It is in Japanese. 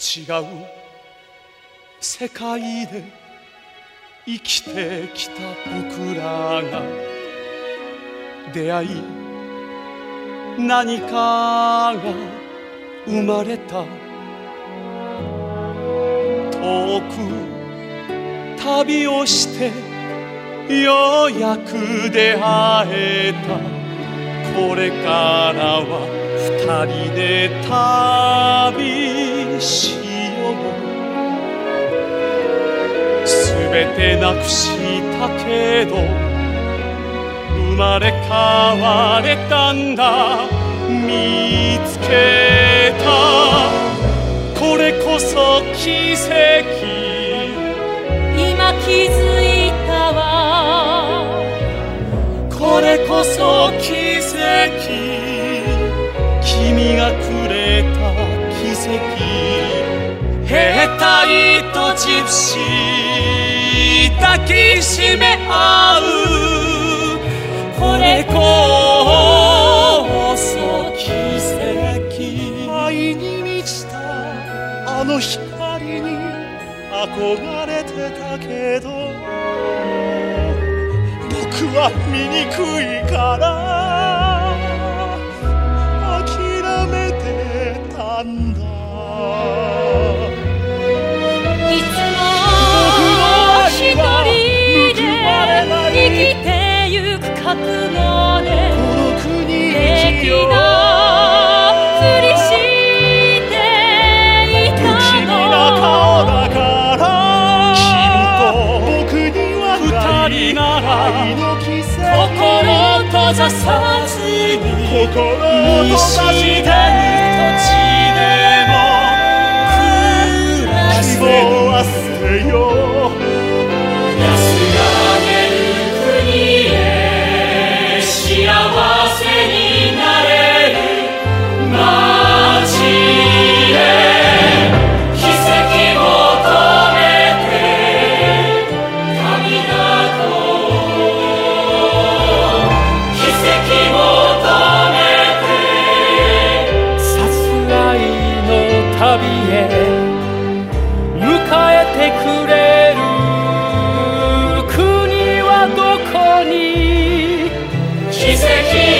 違う世界で生きてきた僕らが出会い何かが生まれた。遠く旅をしてようやく出会えた。これからは二人で旅。しようすべてなくしたけど生まれ変われたんだ。見つけた。これこそ奇跡。今気づいたわ。これこそ奇跡。君がくれとジプシー抱きしめ合うこれこそ奇跡。愛に満ちたあの光に憧れてたけど。僕は醜いから。ざさずに心を閉ざしてへ。迎えてくれる。国はどこに？奇跡。